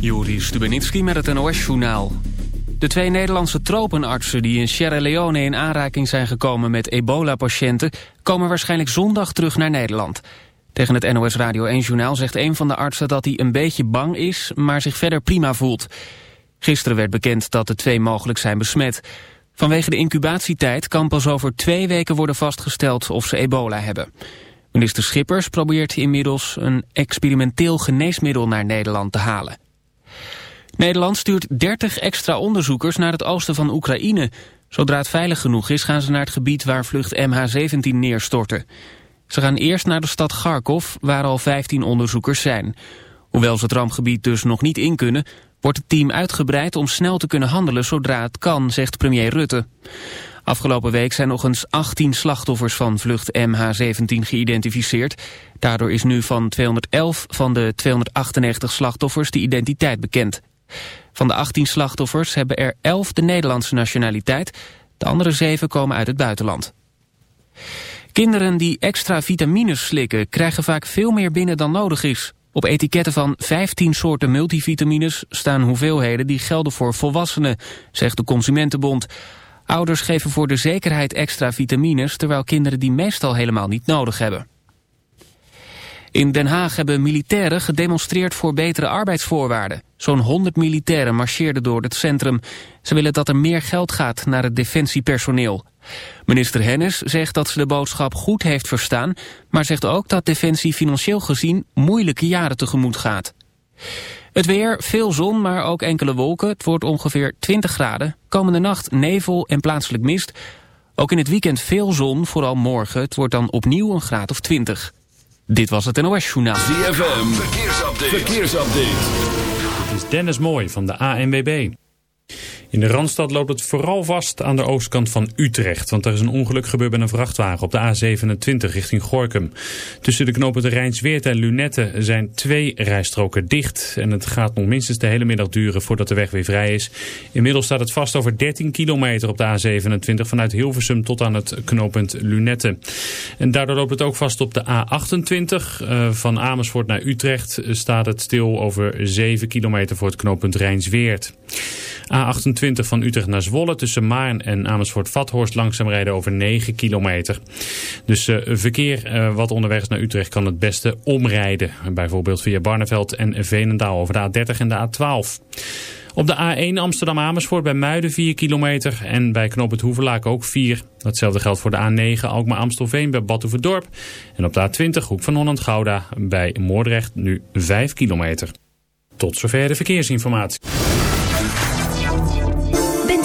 Juri Stubenitski met het NOS-journaal. De twee Nederlandse tropenartsen die in Sierra Leone in aanraking zijn gekomen met ebola-patiënten... komen waarschijnlijk zondag terug naar Nederland. Tegen het NOS Radio 1-journaal zegt een van de artsen dat hij een beetje bang is... maar zich verder prima voelt. Gisteren werd bekend dat de twee mogelijk zijn besmet. Vanwege de incubatietijd kan pas over twee weken worden vastgesteld of ze ebola hebben. Minister Schippers probeert inmiddels een experimenteel geneesmiddel naar Nederland te halen. Nederland stuurt 30 extra onderzoekers naar het oosten van Oekraïne. Zodra het veilig genoeg is gaan ze naar het gebied waar vlucht MH17 neerstortte. Ze gaan eerst naar de stad Kharkov, waar al 15 onderzoekers zijn. Hoewel ze het rampgebied dus nog niet in kunnen... wordt het team uitgebreid om snel te kunnen handelen zodra het kan, zegt premier Rutte. Afgelopen week zijn nog eens 18 slachtoffers van vlucht MH17 geïdentificeerd. Daardoor is nu van 211 van de 298 slachtoffers de identiteit bekend. Van de 18 slachtoffers hebben er 11 de Nederlandse nationaliteit. De andere 7 komen uit het buitenland. Kinderen die extra vitamines slikken krijgen vaak veel meer binnen dan nodig is. Op etiketten van 15 soorten multivitamines staan hoeveelheden die gelden voor volwassenen, zegt de Consumentenbond. Ouders geven voor de zekerheid extra vitamines, terwijl kinderen die meestal helemaal niet nodig hebben. In Den Haag hebben militairen gedemonstreerd voor betere arbeidsvoorwaarden. Zo'n 100 militairen marcheerden door het centrum. Ze willen dat er meer geld gaat naar het defensiepersoneel. Minister Hennis zegt dat ze de boodschap goed heeft verstaan... maar zegt ook dat Defensie financieel gezien moeilijke jaren tegemoet gaat. Het weer, veel zon, maar ook enkele wolken. Het wordt ongeveer 20 graden. Komende nacht nevel en plaatselijk mist. Ook in het weekend veel zon, vooral morgen. Het wordt dan opnieuw een graad of 20. Dit was het NOS Journaal. ZFM, verkeersupdate. verkeersupdate. Dennis Mooi van de ANWB. In de Randstad loopt het vooral vast aan de oostkant van Utrecht. Want er is een ongeluk gebeurd met een vrachtwagen op de A27 richting Gorkum. Tussen de knopen Rijnsweert en Lunette zijn twee rijstroken dicht. En het gaat nog minstens de hele middag duren voordat de weg weer vrij is. Inmiddels staat het vast over 13 kilometer op de A27 vanuit Hilversum tot aan het knooppunt Lunette. En daardoor loopt het ook vast op de A28. Uh, van Amersfoort naar Utrecht staat het stil over 7 kilometer voor het knooppunt Rijnsweert. A28 van Utrecht naar Zwolle tussen Maarn en Amersfoort-Vathorst langzaam rijden over 9 kilometer. Dus uh, verkeer uh, wat onderweg is naar Utrecht kan het beste omrijden. Bijvoorbeeld via Barneveld en Veenendaal over de A30 en de A12. Op de A1 Amsterdam-Amersfoort bij Muiden 4 kilometer en bij Knoop het Hoevelaak ook 4. Datzelfde geldt voor de A9 Alkmaar-Amstelveen bij Batuverdorp. En op de A20 Hoek van Holland-Gouda bij Moordrecht nu 5 kilometer. Tot zover de verkeersinformatie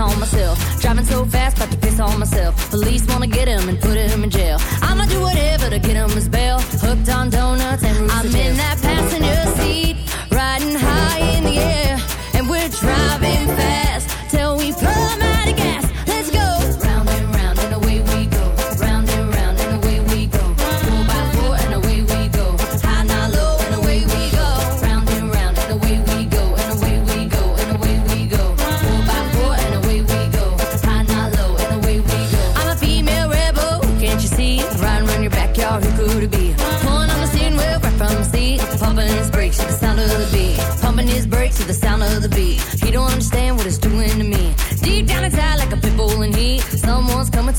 on myself. Driving so fast, about to piss on myself. Police wanna get him and put him in jail. I'ma do whatever to get him his bail. Hooked on donuts and I'm in that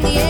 in the air.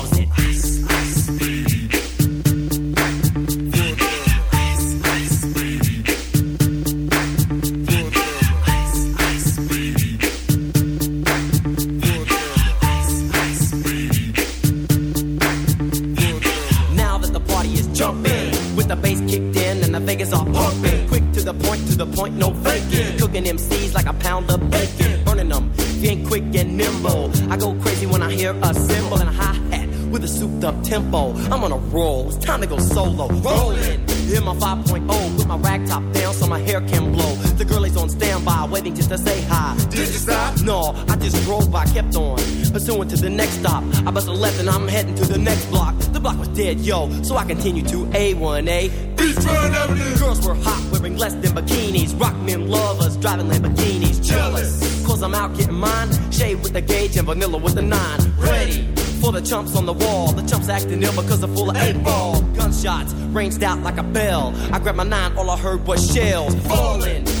jumping. With the bass kicked in and the Vegas all pumping. Quick to the point, to the point, no faking. Cooking them seeds like a pound of bacon. Burning them, getting quick and nimble. I go crazy when I hear a cymbal and a hi hat with a souped up tempo. I'm on a roll, it's time to go solo. Rolling in my 5.0, put my rag top down so my hair can blow the girl is on standby, waiting just to say hi. Did you stop? No, I just drove by, kept on. Pursuing to the next stop. I bust a left and I'm heading to the next block. The block was dead, yo, so I continued to A1A. Beachfront Avenue. Girls were hot, wearing less than bikinis. Rock men lovers, driving Lamborghinis. Jealous, cause I'm out getting mine. Shade with the gauge and vanilla with the nine. Ready for the chumps on the wall. The chumps acting ill because they're full of eight ball. Gunshots ranged out like a bell. I grabbed my nine, all I heard was shells falling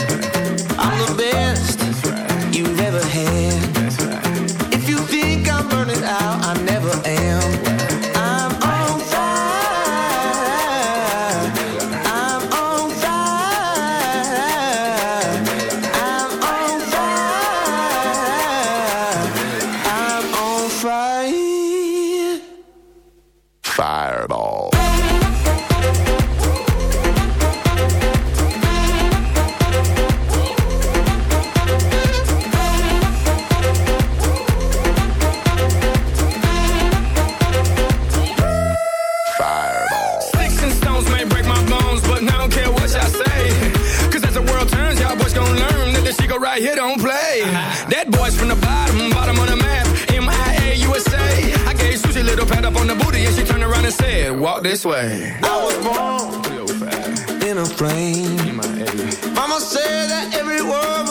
Mama said that every word